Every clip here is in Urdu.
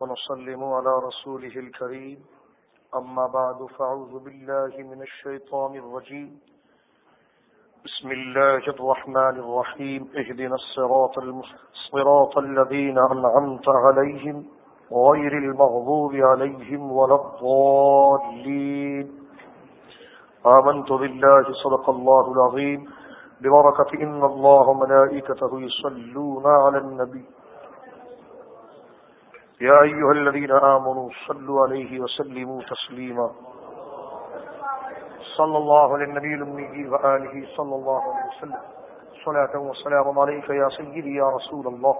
ونسلم على رسوله الكريم. أما بعد، فأعوذ بالله من الشيطان الرجيم. بسم الله الرحمن الرحيم. اهدنا الصراط الصراط الذين أنعمت عليهم غير المغضوب عليهم ولا الضالين. آمنت بالله، صدق الله العظيم. ببركة إن الله ملائكته يصلون على النبي. يا أيها الذين آمنوا صلوا عليه وسلموا تسليما. صلى الله على النبي الأمي وآله صلى الله عليه وسلم. صلاة وسلام عليك يا سيدي يا رسول الله.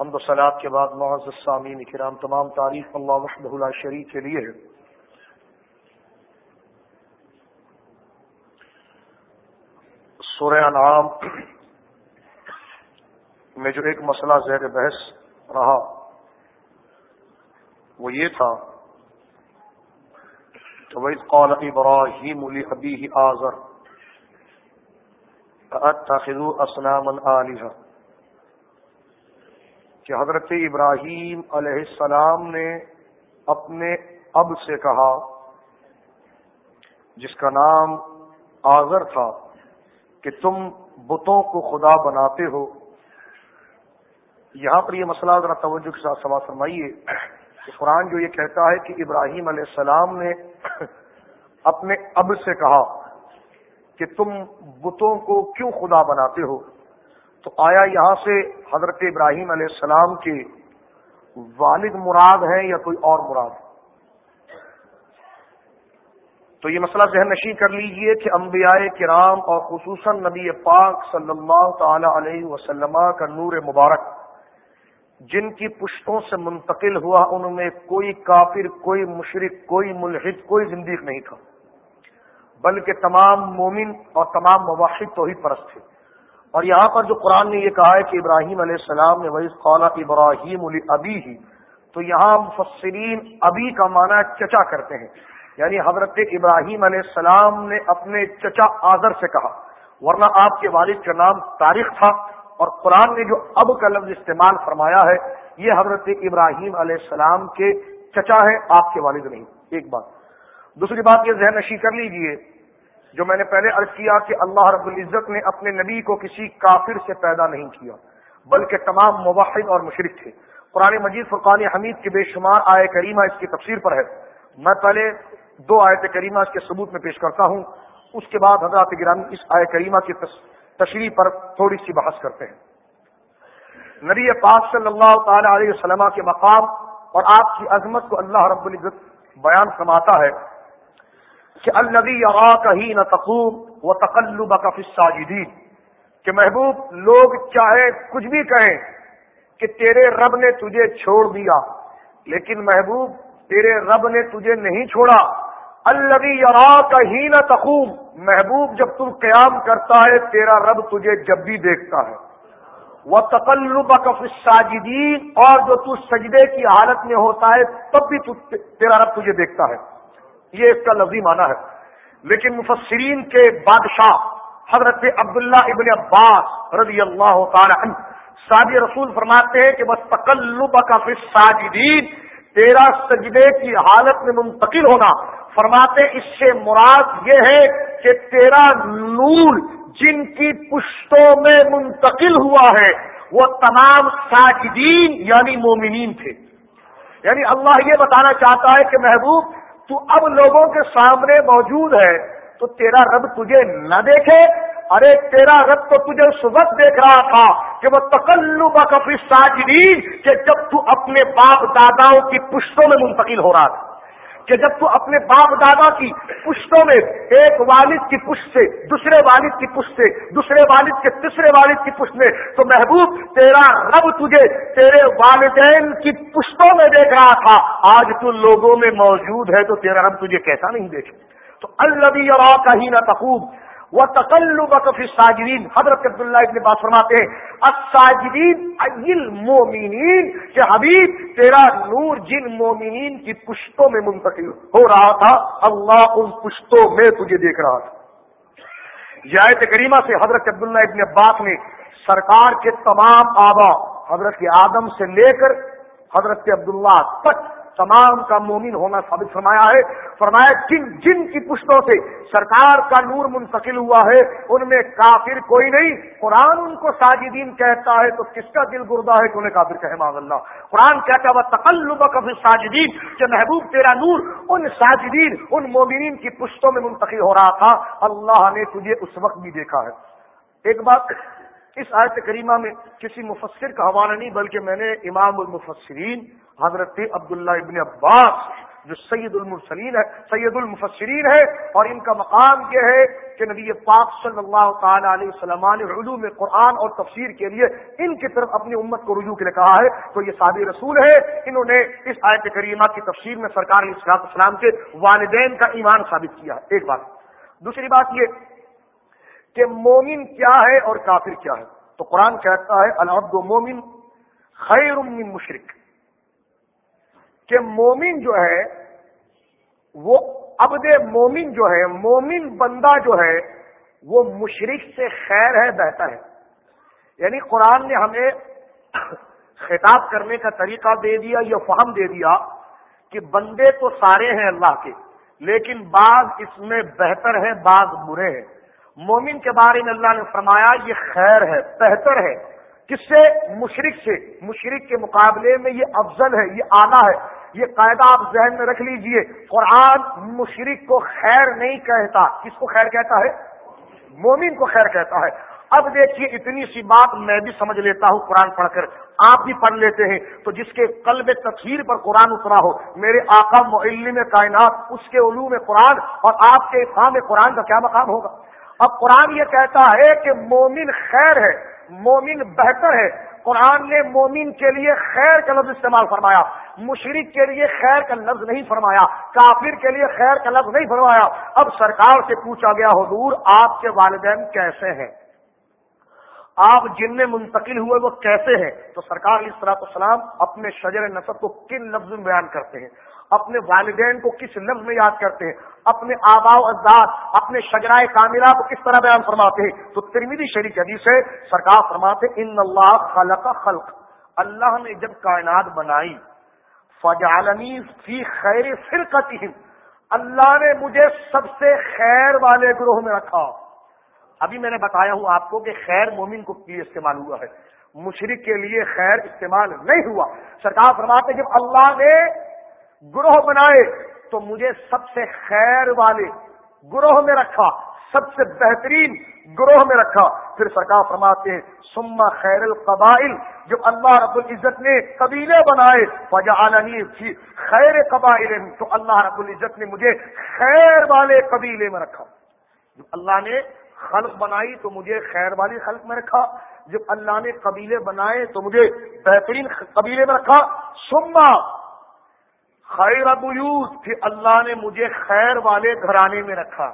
حمد و صلات کے بعد معزز سامین کرام، تمام تعریف اللہ وحدہ لا شریک کے لیے ہے۔ سورہ انعام میں جو ایک مسئلہ زیر بحث رہا وہ یہ تھا کہ وہ قال ابراہیم علی ابی آزر اتخذو اسلام علیہ کہ حضرت ابراہیم علیہ السلام نے اپنے اب سے کہا جس کا نام آزر تھا کہ تم بتوں کو خدا بناتے ہو یہاں پر یہ مسئلہ ذرا توجہ کے ساتھ سوال فرمائیے کہ قرآن جو یہ کہتا ہے کہ ابراہیم علیہ السلام نے اپنے اب سے کہا کہ تم بتوں کو کیوں خدا بناتے ہو؟ تو آیا یہاں سے حضرت ابراہیم علیہ السلام کے والد مراد ہیں یا کوئی اور مراد؟ تو یہ مسئلہ ذہن نشین کر لیجیے کہ انبیاء کرام اور خصوصاً نبی پاک صلی اللہ تعالی علیہ وسلم کا نور مبارک جن کی پشتوں سے منتقل ہوا ان میں کوئی کافر، کوئی مشرق کوئی ملحد، کوئی زندگی نہیں تھا۔ بلکہ تمام مومن اور تمام مواحد تو ہی پرست تھے۔ اور یہاں پر جو قرآن نے یہ کہا ہے کہ ابراہیم علیہ السلام نے وہی قالا ابراہیم علی ابی ہی تو یہاں مفسرین ابی کا معنی چچا کرتے ہیں۔ یعنی حضرت ابراہیم علیہ السلام نے اپنے چچا آزر سے کہا، ورنہ آپ کے والد کا نام تاریخ تھا۔ اور قرآن نے جو اب کا لفظ استعمال فرمایا ہے، یہ حضرت ابراہیم علیہ السلام کے چچا ہے آپ کے والد نہیں۔ ایک بات۔ دوسری بات یہ ذہن نشی کر لیجیے، جو میں نے پہلے عرض کیا کہ اللہ رب العزت نے اپنے نبی کو کسی کافر سے پیدا نہیں کیا، بلکہ تمام مواحد اور مشرق تھے۔ قرآن مجید فرقان حمید کے بے شمار آئے کریمہ اس کی تفسیر پر ہے۔ میں پہلے دو آیت کریمہ اس کے ثبوت میں پیش کرتا ہوں۔ اس کے بعد حضرات گرامی اس آئے کریمہ کی تشریح پر تھوڑی سی بحث کرتے ہیں۔ نبی پاک صلی اللہ تعالی علیہ وسلم کے مقام اور آپ کی عظمت کو اللہ رب العزت بیان فرماتا ہے کہ النبی کہیں نہ تقوب و تقلب کا ساجدین کہ محبوب، لوگ چاہے کچھ بھی کہیں کہ تیرے رب نے تجھے چھوڑ دیا، لیکن محبوب، تیرے رب نے تجھے نہیں چھوڑا۔ البی کا ہی نہ تقوم. محبوب جب تم قیام کرتا ہے، تیرا رب تجھے جب بھی دیکھتا ہے. وہ تقلب کف ساجدین اور جو تو سجدے کی حالت میں ہوتا ہے، تب بھی تیرا رب تجھے دیکھتا ہے. یہ اس کا لفظی معنی ہے. لیکن مفسرین کے بادشاہ حضرت عبداللہ ابن عباس رضی اللہ تعالی عنہ سادی رسول فرماتے ہیں کہ بس تقلب کا ساجدین تیرا سجدے کی حالت میں منتقل ہونا فرماتے اس سے مراد یہ ہے کہ تیرا نور جن کی پشتوں میں منتقل ہوا ہے، وہ تمام ساجدین یعنی مومنین تھے۔ یعنی اللہ یہ بتانا چاہتا ہے کہ محبوب، تو اب لوگوں کے سامنے موجود ہے، تو تیرا رب تجھے نہ دیکھے۔ ارے، تیرا رب تو تجھے اس وقت دیکھ رہا تھا کہ وہ تکلو کفی ساجدین کہ جب تو اپنے باپ داداؤں کی پشتوں میں منتقل ہو رہا تھا۔ کہ جب تو اپنے باپ دادا کی پشتوں میں ایک والد کی پشت سے دوسرے والد کی پشت سے دوسرے والد کے تیسرے والد کی پشت میں تو محبوب تیرا رب تجھے تیرے والدین کی پشتوں میں دیکھ رہا تھا۔ آج تو لوگوں میں موجود ہے تو تیرا رب تجھے کیسا نہیں دیکھے؟ تو البی اور کا ہی نہ تخوب وہ تقلب کفی ساجرین حضرت عبداللہ ابن بات فرماتے ہیں مومنین کہ حبیب، تیرا نور جن مومنین کی پشتوں میں منتقل ہو رہا تھا، اللہ ان پشتوں میں تجھے دیکھ رہا تھا۔ آیت کریمہ سے حضرت عبداللہ ابن عباس نے سرکار کے تمام آبا، حضرت آدم سے لے کر حضرت عبداللہ تک تمام کا مومن ہونا ثابت فرمایا ہے۔ فرمایا جن جن کی پشتوں سے سرکار کا نور منتقل ہوا ہے، ان میں کافر کوئی نہیں۔ قرآن ان کو ساجدین کہتا ہے، تو کس کا دل گردہ ہے کہ انہیں کافر کہے؟ معذ اللہ۔ قرآن کہتا ہے وہ تقلب کبھی ساجدین کہ محبوب تیرا نور ان ساجدین، ان مومنین کی پشتوں میں منتقل ہو رہا تھا۔ اللہ نے تجھے اس وقت بھی دیکھا ہے۔ ایک بات اس آیت کریمہ میں کسی مفسر کا حوالہ نہیں، بلکہ میں نے امام المفسرین حضرت عبداللہ ابن عباس، جو سید المرسلین ہے، سید المفسرین ہے، اور ان کا مقام یہ ہے کہ نبی پاک صلی اللہ تعالی علیہ وسلم نے علوم قرآن اور تفسیر کے لیے ان کی طرف اپنی امت کو رجوع کے لیے کہا ہے۔ تو یہ سابق رسول ہے انہوں نے اس آیت کریمہ کی تفسیر میں سرکار علیہ السلاط اسلام کے والدین کا ایمان ثابت کیا۔ ہے ایک بات، دوسری بات یہ کہ مومن کیا ہے اور کافر کیا ہے۔ تو قرآن کہتا ہے، العبد مومن خیر من مشرق کہ مومن جو ہے، وہ عبد مومن جو ہے، مومن بندہ جو ہے، وہ مشرق سے خیر ہے، بہتر ہے۔ یعنی قرآن نے ہمیں خطاب کرنے کا طریقہ دے دیا یا فہم دے دیا کہ بندے تو سارے ہیں اللہ کے، لیکن بعض اس میں بہتر ہے بعض برے ہیں۔ مومن کے بارے میں اللہ نے فرمایا یہ خیر ہے، بہتر ہے۔ کس سے؟ مشرق سے۔ مشرق کے مقابلے میں یہ افضل ہے، یہ آلہ ہے۔ یہ قاعدہ آپ ذہن میں رکھ لیجیے۔ قرآن مشرق کو خیر نہیں کہتا۔ کس کو خیر کہتا ہے؟ مومن کو خیر کہتا ہے۔ اب دیکھیے، اتنی سی بات میں بھی سمجھ لیتا ہوں قرآن پڑھ کر۔ آپ بھی پڑھ لیتے ہیں۔ تو جس کے قلب تفسیر پر قرآن اترا ہو، میرے آقا معلم کائنات، اس کے علوم قرآن اور آپ کے افام قرآن کا کیا مقام ہوگا؟ اب قرآن یہ کہتا ہے کہ مومن خیر ہے، مومن بہتر ہے۔ قرآن نے مومن کے لیے خیر کا لفظ استعمال فرمایا مشرق کے لیے خیر کا لفظ نہیں فرمایا، کافر کے لیے خیر کا لفظ نہیں فرمایا۔ اب سرکار سے پوچھا گیا، حضور آپ کے والدین کیسے ہیں؟ آپ جن میں منتقل ہوئے وہ کیسے ہیں؟ تو سرکار علیہ السلاط السلام اپنے شجر نصب کو کن لفظ میں بیان کرتے ہیں؟ اپنے والدین کو کس لفظ میں یاد کرتے ہیں؟ اپنے آبا و اجداد، اپنے شجرائے کاملہ کو کس طرح بیان فرماتے ہیں؟ تو ترمیدی شریف حدیث ہے، سرکار فرماتے ان اللہ خلق خلق، اللہ نے جب کائنات بنائی فجالنی فی خیر فرقتی اللہ نے مجھے سب سے خیر والے گروہ میں رکھا۔ ابھی میں نے بتایا ہوں آپ کو کہ خیر مومن کو لیے استعمال ہوا ہے مشرق کے لیے خیر استعمال نہیں ہوا۔ سرکار فرماتے جب اللہ نے گروہ بنائے تو مجھے سب سے خیر والے گروہ میں رکھا، سب سے بہترین گروہ میں رکھا۔ پھر سرکار فرماتے ہیں سما خیر القبائل جو اللہ رب العزت نے قبیلے بنائے فجا عالمی خیر قبائل تو اللہ رب العزت نے مجھے خیر والے قبیلے میں رکھا۔ جو اللہ نے خلق بنائی تو مجھے خیر والی خلق میں رکھا۔ جب اللہ نے قبیلے بنائے تو مجھے بہترین قبیلے میں رکھا۔ سما خیر ابوت پھر اللہ نے مجھے خیر والے گھرانے میں رکھا۔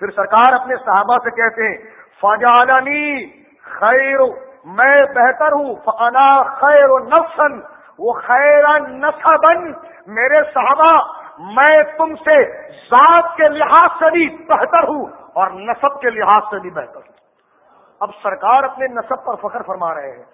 پھر سرکار اپنے صحابہ سے کہتے ہیں فجالنی خیر، میں بہتر ہوں فنا خیر و نفسن وہ خیر نصبن میرے صحابہ، میں تم سے ذات کے لحاظ سے بھی بہتر ہوں اور نصب کے لحاظ سے بھی بہتر ہوں۔ اب سرکار اپنے نصب پر فخر فرما رہے ہیں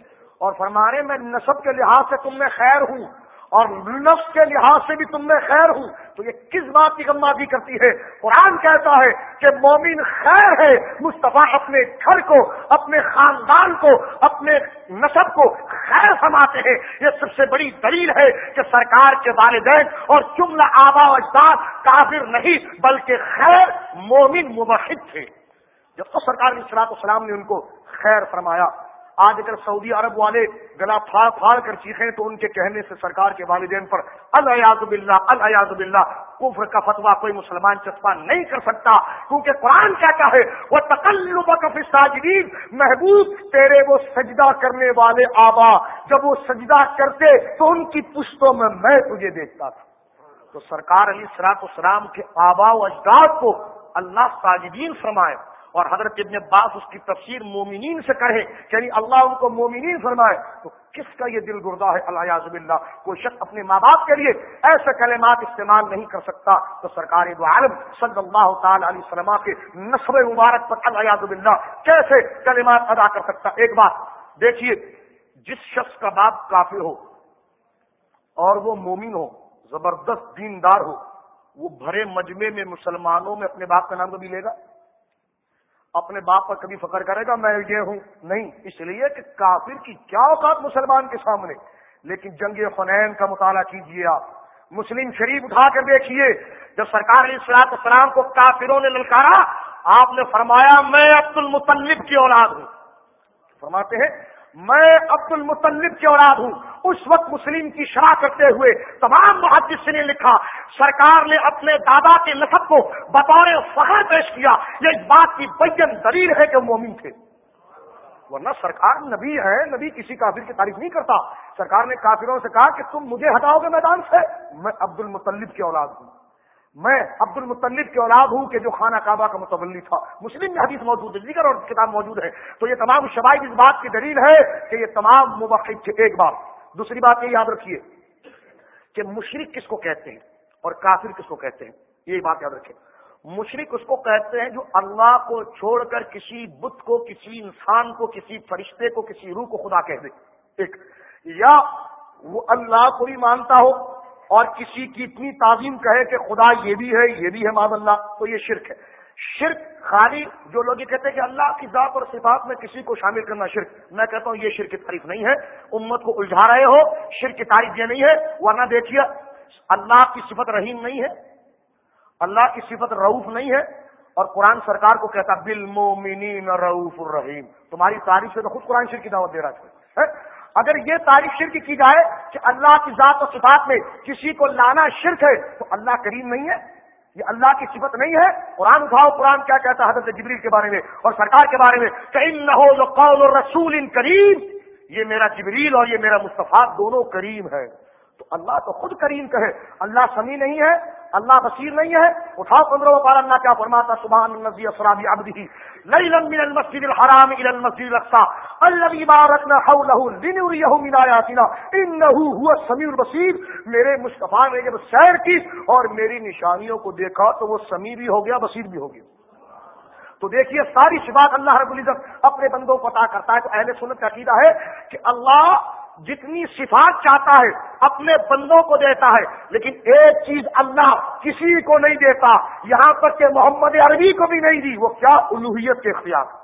اور فرما رہے میں نصب کے لحاظ سے تم میں خیر ہوں اور نفس کے لحاظ سے بھی تم میں خیر ہوں، تو یہ کس بات کی گمبازی کرتی ہے؟ قرآن کہتا ہے کہ مومن خیر ہے مصطفیٰ اپنے گھر کو، اپنے خاندان کو، اپنے نصب کو خیر سماتے ہیں۔ یہ سب سے بڑی دلیل ہے کہ سرکار کے والدین اور جملہ آبا و اجداد کافر نہیں، بلکہ خیر مومن مبحد تھے۔ جب تو سرکار علیہ السلام نے ان کو خیر فرمایا آج اگر سعودی عرب والے گلا پھاڑ پھاڑ کر چیخیں تو ان کے کہنے سے سرکار کے والدین پر الیاز بلّہ الیاز بلّہ کفر کا فتوا کوئی مسلمان چسپا نہیں کر سکتا، کیونکہ قرآن کہتا ہے وہ تقلب ساجدین محبوب تیرے وہ سجدہ کرنے والے آبا، جب وہ سجدہ کرتے تو ان کی پشتوں میں میں تجھے دیکھتا تھا۔ تو سرکار علی سراط اسلام کے آبا و اجداد کو اللہ ساجدین فرمائے۔ اور حضرت ابن عباس اس کی تفسیر مومنین سے کرے یعنی اللہ ان کو مومنین فرمائے، تو کس کا یہ دل گردہ ہے؟ اللہ اللہ کوئی شخص اپنے ماں باپ کے لیے ایسے کلمات استعمال نہیں کر سکتا؟ تو سرکار دو عالم صلی اللہ تعالی علیہ وسلم کے نصب مبارک پر اللہ اللہ کیسے کلمات ادا کر سکتا؟ ایک بات دیکھیے، جس شخص کا باپ کافر ہو اور وہ مومن ہو، زبردست دیندار ہو، وہ بھرے مجمے میں مسلمانوں میں اپنے باپ کا نام کبھی لے گا؟ اپنے باپ پر کبھی فخر کرے گا، میں یہ ہوں۔ نہیں، اس لیے کہ کافر کی کیا اوقات مسلمان کے سامنے۔ لیکن جنگ فنین کا مطالعہ کیجیے آپ۔ مسلم شریف اٹھا کر دیکھیے جب سرکار علیہ اسلام کو کافروں نے للکارا، آپ نے فرمایا، میں عبد المطلب کی اولاد ہوں۔ فرماتے ہیں میں عبد المطلب کی اولاد ہوں۔ اس وقت مسلم کی شرح کرتے ہوئے تمام محدث نے لکھا، سرکار نے اپنے دادا کے نسب کو بطور فخر پیش کیا۔ یہ اس بات کی بین دلیل ہے کہ مومن تھے۔ ورنہ سرکار نبی ہے، نبی کسی کافر کی تعریف نہیں کرتا۔ سرکار نے کافروں سے کہا کہ تم مجھے ہٹاؤ گے میدان سے۔ میں عبد المطلب کی اولاد ہوں۔ میں عبد المطلب کی اولاد ہوں کہ جو خانہ کعبہ کا متولی تھا۔ مسلم میں حدیث موجود ہے، دیگر اور کتاب موجود ہے۔ تو یہ تمام شبائد اس بات کی دلیل ہے کہ یہ تمام مباحد تھے ایک بات دوسری بات یہ یاد رکھیے کہ مشرق کس کو کہتے ہیں اور کافر کس کو کہتے ہیں؟ یہ بات یاد رکھیں مشرق اس کو کہتے ہیں جو اللہ کو چھوڑ کر کسی بت کو، کسی انسان کو، کسی فرشتے کو، کسی روح کو خدا کہہ دے۔ ایک، یا وہ اللہ کو بھی مانتا ہو اور کسی کی اتنی تعظیم کہے کہ خدا یہ بھی ہے، یہ بھی ہے ماض اللہ، تو یہ شرک ہے۔ شرک خالی جو لوگ یہ کہتے ہیں کہ اللہ کی ذات اور صفات میں کسی کو شامل کرنا شرک، میں کہتا ہوں یہ شرک کی تعریف نہیں ہے۔ امت کو الجھا رہے ہو، شرک کی تعریف یہ نہیں ہے۔ ورنہ دیکھیے، اللہ کی صفت رحیم نہیں ہے۔ اللہ کی صفت رعوف نہیں ہے۔ اور قرآن سرکار کو کہتا بل مومنین رعوف الرحیم۔ تمہاری تعریف سے تو خود قرآن شرک کی دعوت دے رہا ہے۔ اگر یہ تاریخ شرک کی جائے کہ اللہ کی ذات و صفات میں کسی کو لانا شرک ہے، تو اللہ کریم نہیں ہے۔ یہ اللہ کی صفت نہیں ہے۔ قرآن اٹھاؤ، قرآن کیا کہتا ہے حضرت جبریل کے بارے میں اور سرکار کے بارے میں؟ کہ قول رسول ان کریم یہ میرا جبریل اور یہ میرا مصطفیٰ دونوں کریم ہے۔ تو اللہ تو خود کریم کہے، اللہ سمی نہیں ہے، اللہ بصیر نہیں ہے، اٹھاؤ پندرہ پارا اللہ کیا فرماتا، سبحان النبی اسرابی عبدی لیلن من المسجد الحرام الى المسجد الاقصى الذي باركنا حوله لنريه من آياتنا انه هو السميع البصير میرے مصطفی نے جب سیر کی اور میری نشانیوں کو دیکھا تو وہ سمیع بھی ہو گیا، بصیر بھی ہو گیا۔ تو دیکھیے، ساری شبات اللہ رب العزت اپنے بندوں کو عطا کرتا ہے۔ تو اہل سنت کا عقیدہ ہے کہ اللہ جتنی صفات چاہتا ہے، اپنے بندوں کو دیتا ہے، لیکن ایک چیز اللہ کسی کو نہیں دیتا۔ یہاں تک کہ محمد عربی کو بھی نہیں دی، وہ کیا الوحیت کے اختیار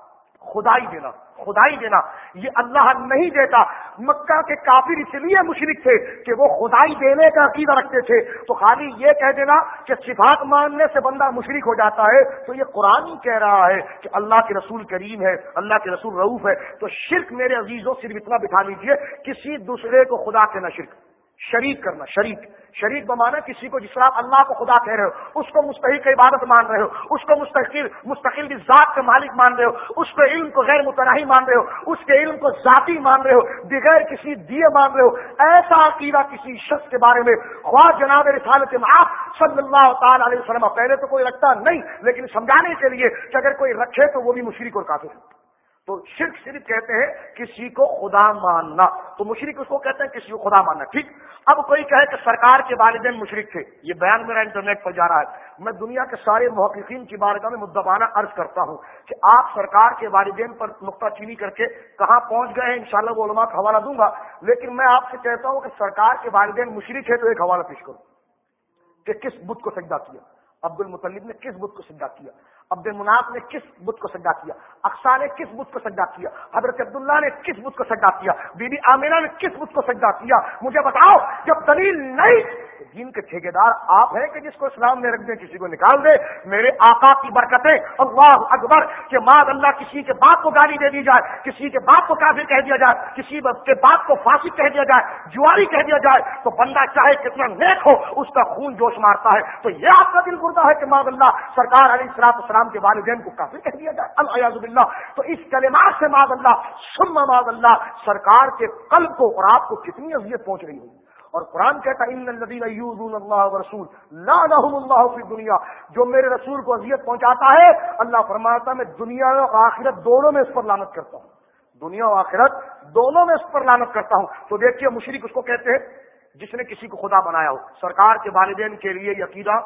خدائی دینا خدائی دینا۔ یہ اللہ نہیں دیتا۔ مکہ کے کافر اس لیے مشرق تھے کہ وہ خدائی دینے کا عقیدہ رکھتے تھے۔ تو خالی یہ کہہ دینا کہ صفات ماننے سے بندہ مشرق ہو جاتا ہے۔ تو یہ قرآن ہی کہہ رہا ہے کہ اللہ کے رسول کریم ہے، اللہ کے رسول روف ہے۔ تو شرک میرے عزیزوں، صرف اتنا بٹھا لیجیے کسی دوسرے کو خدا کے نہ شرک۔ شریک کرنا، شریک. شریک بمانا کسی کو، جس طرح اللہ کو خدا کہہ رہے ہو، اس کو مستحق عبادت مان رہے ہو، اس کو مستقل مستقل ذات کے مالک مان رہے ہو، اس کے علم کو غیر متناہی مان رہے ہو، اس کے علم کو ذاتی مان رہے ہو، بغیر کسی دیے مان رہے ہو، ایسا عقیدہ کسی شخص کے بارے میں، خواہ جناب رسالت معاف صلی اللہ تعالی علیہ وسلم، پہلے تو کوئی رکھتا نہیں، لیکن سمجھانے کے لیے کہ اگر کوئی رکھے تو وہ بھی مشرق اور کافی ہے۔ تو شرک صرف کہتے ہیں کسی کو خدا ماننا۔ تو مشرق اس کو کہتے ہیں کسی کو خدا ماننا۔ ٹھیک۔ اب کوئی کہے کہ سرکار کے والدین مشرق تھے۔ یہ بیان میرا انٹرنیٹ پر جا رہا ہے۔ میں دنیا کے سارے محققین کی بارگاہ میں مدبانہ عرض کرتا ہوں کہ آپ سرکار کے والدین پر نقطہ چینی کر کے کہاں پہنچ گئے ہیں، انشاءاللہ وہ علماء کا حوالہ دوں گا۔ لیکن میں آپ سے کہتا ہوں کہ سرکار کے والدین مشرق ہے تو ایک حوالہ پیش کروں کہ کس بدھ کو سجدہ کیا؟ عبد المطلب نے کس بدھ کو سجدہ کیا؟ عبد المناف نے کس بت کو سجدہ کیا؟ اقسا نے کس بت کو سجدہ کیا؟ حضرت عبداللہ نے کس بت کو سجدہ کیا؟ بی بی آمینہ نے کس بت کو سجدہ کیا؟ مجھے بتاؤ، جب دلیل نہیں دین کے ٹھیکے دار آپ ہیں کہ جس کو اسلام میں رکھ دیں کسی کو نکال دے۔ میرے آقا کی برکتیں۔ اللہ اکبر کہ ماں اللہ کسی کے باپ کو گالی دے دی جائے، کسی کے باپ کو کافی کہہ دیا جائے، کسی کے باپ کو پھانسی کہہ دیا جائے، جواری کہہ دیا جائے۔ تو بندہ چاہے کتنا نیک ہو، اس کا خون جوش مارتا ہے۔ تو یہ آپ کا دل گرتا ہے کہ ماں اللہ سرکار علیہ السلام السلام کے والدین کو کافی کہہ دیا جائے۔ الحاظ اللہ تو اس کلمات سے ماں اللہ سم ماں اللہ، سرکار کے قلب کو اور آپ کو کتنی اذیت پہنچ رہی ہوگی۔ اور قرآن کہتا اللہ رسول اللہ فی دنیا جو میرے رسول کو اذیت پہنچاتا ہے، اللہ فرماتا میں دنیا اور آخرت دونوں میں اس پر لانت کرتا ہوں. دنیا و آخرت دونوں میں اس پر لانت کرتا ہوں. تو دیکھیے مشرق اس کو کہتے ہیں، جس نے کسی کو خدا بنایا ہو. سرکار کے والدین کے لیے عقیدہ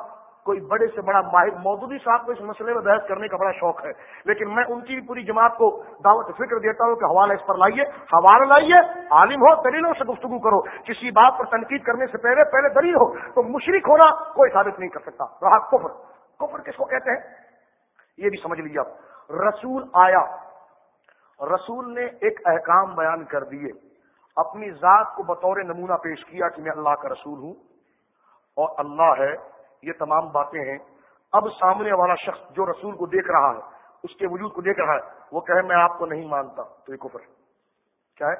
کوئی بڑے سے بڑا ماہر مودودی صاحب کو اس مسئلے میں بحث کرنے کا بڑا شوق ہے۔ لیکن میں ان کی پوری جماعت کو دعوت فکر دیتا ہوں کہ حوالہ اس پر لائیے، حوالہ لائیے، عالم ہو، دلیلوں سے گفتگو کرو۔ کسی بات پر تنقید کرنے سے پہلے پہلے دلیل ہو، تو مشرق ہونا کوئی ثابت نہیں کر سکتا۔ رہا کفر۔ کفر کس کو کہتے ہیں؟ یہ بھی سمجھ لیجیے آپ۔ رسول آیا۔ رسول نے ایک احکام بیان کر دیے۔ اپنی ذات کو بطور نمونہ پیش کیا کہ میں اللہ کا رسول ہوں اور اللہ ہے یہ تمام باتیں ہیں۔ اب سامنے والا شخص جو رسول کو دیکھ رہا ہے، اس کے وجود کو دیکھ رہا ہے، وہ کہے، میں آپ کو نہیں مانتا۔ تو یہ کفر ہے۔ کیا ہے؟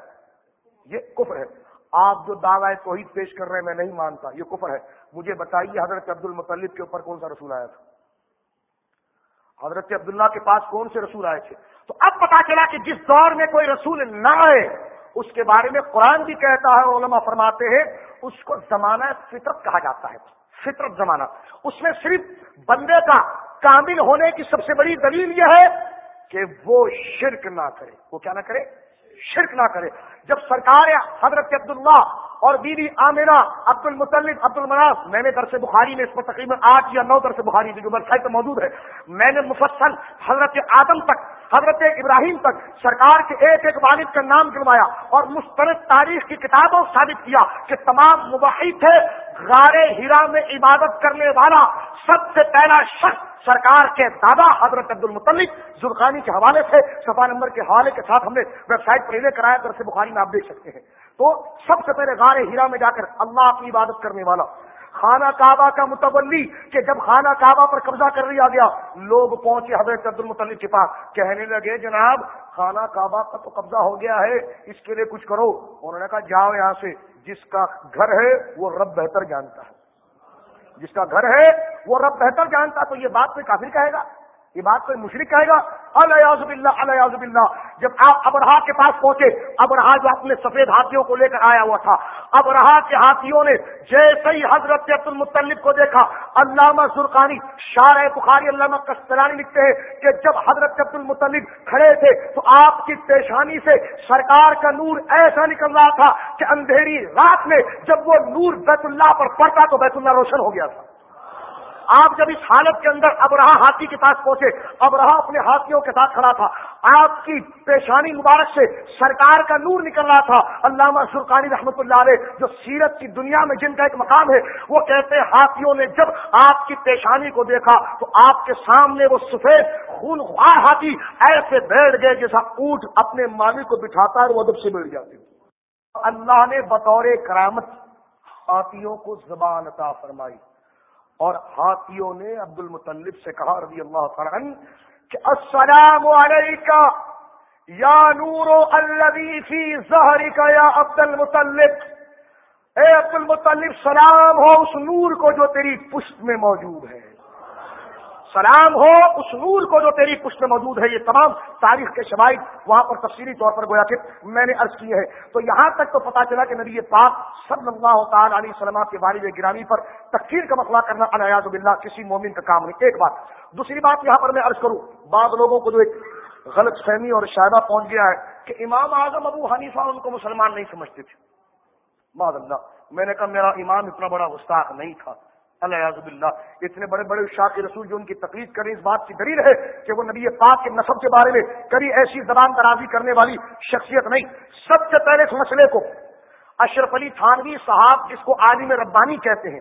یہ کفر ہے۔ آپ جو دعوی توحید پیش کر رہے ہیں، میں نہیں مانتا۔ یہ کفر ہے۔ مجھے بتائیے، حضرت عبد المطلب کے اوپر کون سا رسول آیا تھا؟ حضرت عبداللہ کے پاس کون سے رسول آئے تھے؟ تو اب پتا چلا کہ جس دور میں کوئی رسول نہ آئے، اس کے بارے میں قرآن بھی کہتا ہے، علماء فرماتے ہیں، اس کو زمانہ فطرت کہا جاتا ہے۔ فطرت زمانہ۔ اس میں صرف بندے کا کامل ہونے کی سب سے بڑی دلیل یہ ہے کہ وہ شرک نہ کرے۔ وہ کیا نہ کرے؟ شرک نہ کرے۔ جب سرکار حضرت عبداللہ اور بیوی عامرہ عبد المطلب عبد المناف میں نے درس بخاری میں اس پر تقریباً آٹھ یا نو درس بخاری جو ویب سائٹ موجود ہے، میں نے مفصل حضرت آدم تک، حضرت ابراہیم تک سرکار کے ایک ایک والد کا نام گنوایا اور مسترد تاریخ کی کتابوں ثابت کیا کہ تمام مباحث تھے غار ہیرا میں عبادت کرنے والا سب سے پہلا شخص سرکار کے دادا حضرت عبد المطلب زرخانی کے حوالے سے سفا نمبر کے حوالے کے ساتھ ہم نے ویب سائٹ پر پہلے کرایا درس بخاری میں آپ دیکھ سکتے ہیں۔ تو سب سے پہلے غار ہیرا میں جا کر اللہ کی عبادت کرنے والا، خانہ کعبہ کا متولی کہ جب خانہ کعبہ پر قبضہ کر لیا گیا، لوگ پہنچے حضرت عبد المطلب کے پاس، کہنے لگے، جناب، خانہ کعبہ کا تو قبضہ ہو گیا ہے، اس کے لیے کچھ کرو۔ انہوں نے کہا، جاؤ یہاں سے، جس کا گھر ہے، وہ رب بہتر جانتا ہے۔ جس کا گھر ہے، وہ رب بہتر جانتا تو یہ بات کوئی کافر کہے گا؟ یہ بات کوئی مشرق کہے گا الیاز اللہ الیاز اللہ جب آپ ابرہا کے پاس پہنچے، ابرہا جو اپنے سفید ہاتھیوں کو لے کر آیا ہوا تھا، ابرہا کے ہاتھیوں نے جیسے ہی حضرت عبد المطلب کو دیکھا، علامہ سرخانی شار بخاری، علامہ کسترانی لکھتے ہیں کہ جب حضرت عبد المطلب کھڑے تھے، تو آپ کی پیشانی سے سرکار کا نور ایسا نکل رہا تھا کہ اندھیری رات میں جب وہ نور بیت اللہ پر پڑتا تو بیت اللہ روشن ہو گیا تھا۔ آپ جب اس حالت کے اندر اب رہا ہاتھی کے پاس پہنچے اب رہا اپنے ہاتھیوں کے ساتھ کھڑا تھا۔ آپ کی پیشانی مبارک سے سرکار کا نور نکل رہا تھا۔ علامہ سرکانی رحمت اللہ علیہ، جو سیرت کی دنیا میں جن کا ایک مقام ہے، وہ کہتے ہیں، ہاتھیوں نے جب آپ کی پیشانی کو دیکھا، تو آپ کے سامنے وہ سفید خون خوار ہاتھی ایسے بیٹھ گئے جیسا اونٹ اپنے مالک کو بٹھاتا ہے وہ ادب سے بیٹھ جاتی اللہ نے بطور کرامت ہاتھیوں کو زبان عطا فرمائی۔ اور ہاتھیوں نے عبد المطلب سے کہا رضی اللہ تعالیٰ کہ السلام علیکہ یا نور فی ظہری کا یا عبد المطلب اے عبد المطلب سلام ہو اس نور کو جو تیری پشت میں موجود ہے۔ سلام ہو، اس نور کو جو تیری پشت میں موجود ہے، یہ تمام تاریخ کے شوائد وہاں پر تفصیلی طور پر گویا کہ میں نے عرض کی ہے تو یہاں تک تو پتا چلا کہ نبی پاک صلی اللہ تعالی علیہ وسلم کے والد گرامی پر تقریر کا مسئلہ کرنا الیاز باللہ، کسی مومن کا کام نہیں۔ ایک بات۔ دوسری بات یہاں پر میں عرض کروں۔ بعض لوگوں کو جو ایک غلط فہمی اور شاعدہ پہنچ گیا ہے کہ امام اعظم ابو حنیفہ ان کو مسلمان نہیں سمجھتے تھے۔ معذ اللہ۔ میں نے کہا، میرا امام اتنا بڑا گستاخ نہیں تھا۔ اللہ اللہ اتنے بڑے بڑے شاخ رسول جو ان کی تقریر کریں اس بات کی دلیل ہے کہ وہ نبی پاک کے نصب کے بارے میں کبھی ایسی زبان درازی کرنے والی شخصیت نہیں۔ سب سے پہلے اس مسئلے کو، اشرف علی تھانوی صاحب جس کو عالم ربانی کہتے ہیں۔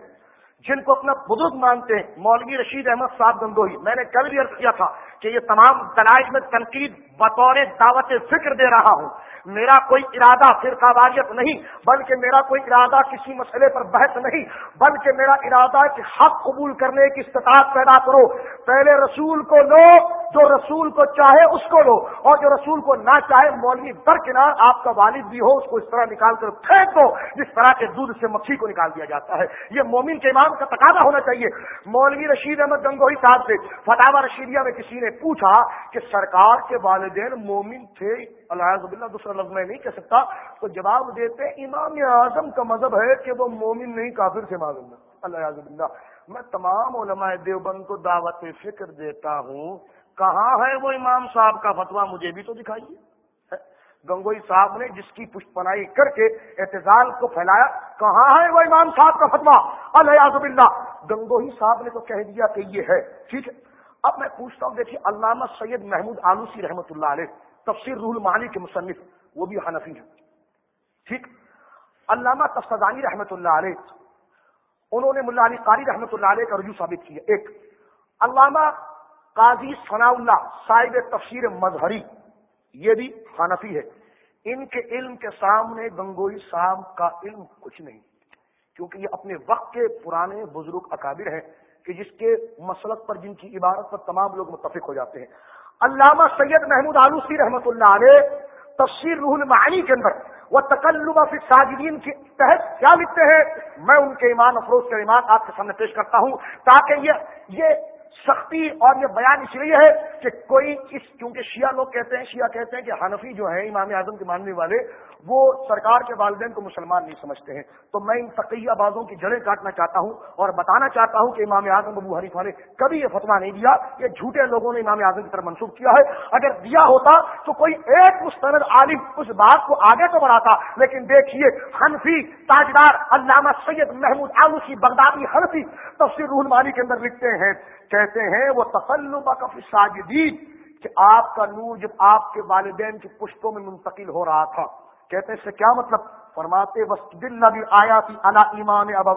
جن کو اپنا بزرگ مانتے ہیں، مولوی رشید احمد صاحب گنگوہی میں نے کل بھی عرض کیا تھا کہ یہ تمام دلائل میں تنقید بطور دعوت فکر دے رہا ہوں۔ میرا کوئی ارادہ فرقہ واریت نہیں، بلکہ میرا کوئی ارادہ کسی مسئلے پر بحث نہیں، بلکہ میرا ارادہ کہ حق قبول کرنے کی استطاعت پیدا کرو۔ پہلے رسول کو لو جو رسول کو چاہے اس کو لو اور جو رسول کو نہ چاہے مولوی درکنار آپ کا والد بھی ہو اس کو اس طرح نکال کر پھینک دو، جس طرح کے دودھ سے مکھی کو نکال دیا جاتا ہے۔ یہ مومن کے امام کا تقاضا ہونا چاہیے۔ مولوی رشید احمد گنگوئی صاحب سے فتح رشیدیہ میں کسی نے پوچھا کہ سرکار کے والدین مومن تھے؟ الحاظ اللہ دوسرا لفظ میں نہیں کہہ سکتا۔ تو جواب دیتے امام اعظم کا مذہب ہے کہ وہ مومن نہیں، کافر سے معلوم اللہ اللہ میں تمام علماء دیوبند کو دعوت فکر دیتا ہوں کہاں ہے وہ امام صاحب کا فتوا مجھے بھی تو دکھائیے۔ گنگوئی صاحب نے جس کی پشت پنائی کر کے احتجاج کو پھیلایا، کہاں ہے وہ امام صاحب کا فتوا الیاز اللہ گنگوئی صاحب نے تو کہہ دیا کہ یہ ہے۔ ٹھیک ہے۔ اب میں پوچھتا ہوں، دیکھیے، علامہ سید محمود آلوسی رحمۃ اللہ علیہ، تفسیر روح المعانی کے مصنف، وہ بھی حنفی ہیں۔ ٹھیک۔ علامہ تفسانی رحمۃ اللہ علیہ، انہوں نے ملا علی قاری رحمۃ اللہ علیہ کا رجوع ثابت کیا۔ ایک، علامہ قاضی ثناء اللہ، صاحب تفسیر مظہری، یہ بھی حنفی ہے۔ ان کے علم کے سامنے گنگوئی صاحب کا علم کچھ نہیں، کیونکہ یہ اپنے وقت کے پرانے بزرگ اکابر ہیں کہ جس کے مسلک پر جن کی عبارت پر تمام لوگ متفق ہو جاتے ہیں۔ علامہ سید محمود آلوسی رحمۃ اللہ علیہ، تفسیر روح المعانی کے اندر، وہ تکلبہ فی ساجدین کے تحت کیا لکھتے ہیں؟ میں ان کے ایمان، افروز کے ایمان آپ کے سامنے پیش کرتا ہوں تاکہ یہ یہ سختی اور یہ بیان اس لیے ہے کہ کوئی اس کیونکہ شیعہ لوگ کہتے ہیں، شیعہ کہتے ہیں کہ حنفی جو ہے امام اعظم کے ماننے والے وہ سرکار کے والدین کو مسلمان نہیں سمجھتے ہیں۔ تو میں ان تقیہ بازوں کی جڑیں کاٹنا چاہتا ہوں اور بتانا چاہتا ہوں کہ امام اعظم ابو حریفہ نے کبھی یہ فتوا نہیں دیا یہ جھوٹے لوگوں نے امام اعظم کی طرف منسوخ کیا ہے۔ اگر دیا ہوتا تو کوئی ایک مستند عالم اس بات کو آگے تو بڑھاتا۔ لیکن دیکھیے، حنفی تاجدار علامہ سید محمود آلوسی بغدادی حنفی تفسیر روح المانی کے اندر لکھتے ہیں، کہتے ہیں، وہ تسلم کفی ساجدین کہ آپ کا نور جب آپ کے والدین کی پشتوں میں منتقل ہو رہا تھا۔ کہتے ہیں اس سے کیا مطلب؟ فرماتے وسط دل نبی آیا تھی اللہ ایمان اب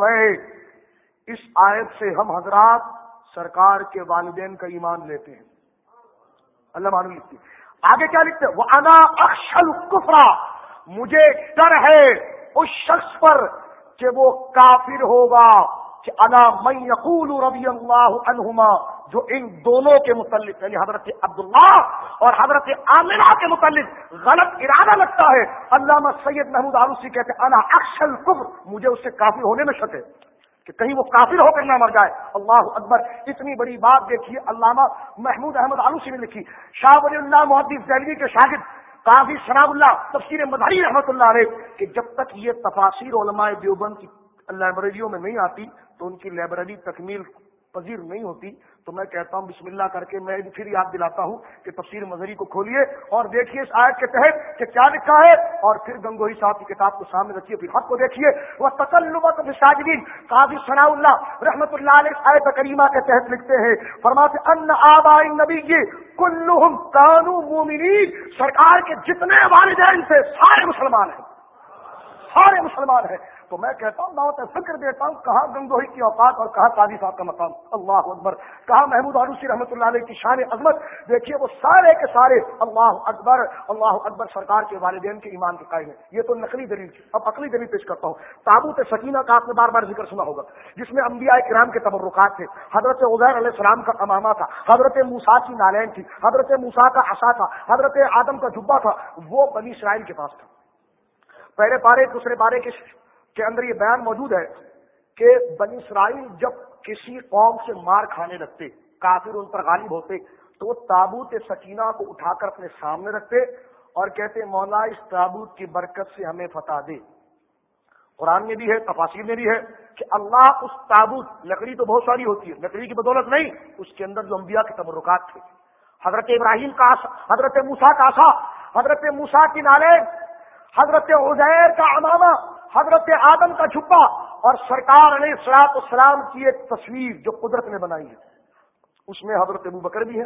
اس آیت سے ہم حضرات سرکار کے والدین کا ایمان لیتے ہیں۔ اللہ معلوم لکھتی آگے کیا لکھتے وہ انا اکشل کفرا مجھے ڈر ہے اس شخص پر کہ وہ کافر ہوگا۔ کہ انا میں یقول رضی اللہ عنہما، جو ان دونوں کے متعلق یعنی حضرت عبداللہ اور حضرت عامرہ کے متعلق غلط ارادہ لگتا ہے، علامہ سید محمود آروسی کہتے انا اکشل کفر مجھے اس سے کافر ہونے میں شک ہے، کہ کہیں وہ کافر ہو کر نہ مر جائے۔ اللہ اکبر، اتنی بڑی بات دیکھیے، علامہ محمود احمد آلوسی نے لکھی، شاہ ولی اللہ محدود دہلوی کے شاگرد کافی شراب اللہ، تفسیر مداری رحمۃ اللہ علیہ، کہ جب تک یہ تفاصیر علماء دیوبند کی لائبریریوں میں نہیں آتی تو ان کی لائبریری تکمیل پذیر نہیں ہوتی، تو میں کہتا ہوں بسم اللہ کر کے میں پھر یاد دلاتا ہوں کہ تفسیر مظہری کو کھولئے اور دیکھیے اس آیت کے تحت کہ کیا لکھا ہے اور پھر گنگوہی صاحب کی کتاب کو سامنے رکھیے، پھر حق کو دیکھیے۔ وہ تکلبت ساجدین قاضی ثناء اللہ رحمت اللہ علیہ آیت کریمہ کے تحت لکھتے ہیں۔ فرماتے ان آبا نبی کلہم کانو مومنین سرکار کے جتنے والدین سے سارے مسلمان ہیں۔ سارے مسلمان ہیں۔ تو میں کہتا ہوں دعوت فکر دیتا ہوں کہاں گنگوہی کی اوقات اور کہاں قاضی صاحب کا مقام۔ اللہ اکبر۔ کہاں محمود عروسی رحمۃ اللہ علیہ کی شان عظمت، دیکھیے وہ سارے کے سارے، اللہ اکبر اللہ اکبر سرکار کے والدین کے ایمان کے قائم ہے یہ تو نقلی دلیل تھی۔ اب عقلی دلیل پیش کرتا ہوں۔ تابوت سکینہ کا آپ نے بار بار ذکر سنا ہوگا، جس میں انبیاء کرام کے تبرکات تھے۔ حضرت عزیر علیہ السلام کا امامہ تھا، حضرت موسا کی نالین تھی، حضرت موسا کا عصا تھا، حضرت آدم کا جبا تھا، وہ بنی اسرائیل کے پاس تھا۔ پہلے پارے، دوسرے پارے کے کے اندر یہ بیان موجود ہے کہ بنی اسرائیل جب کسی قوم سے مار کھانے لگتے، کافر ان پر غالب ہوتے، تو وہ تابوت سکینہ کو اٹھا کر اپنے سامنے رکھتے اور کہتے، مولا، اس تابوت کی برکت سے ہمیں فتح دے۔ قرآن میں بھی ہے تفاصیر میں بھی ہے کہ اللہ اس تابوت، لکڑی تو بہت ساری ہوتی ہے، لکڑی کی بدولت نہیں، اس کے اندر جو انبیاء کے تبرکات تھے۔ حضرت ابراہیم کا حضرت موسا کا آسا، حضرت موسا کی نالے، حضرت عزیر کا امامہ حضرت آدم کا چھپا اور سرکار علیہ سلاط السلام کی ایک تصویر جو قدرت نے بنائی ہے۔ اس میں حضرت ابو بکر بھی ہے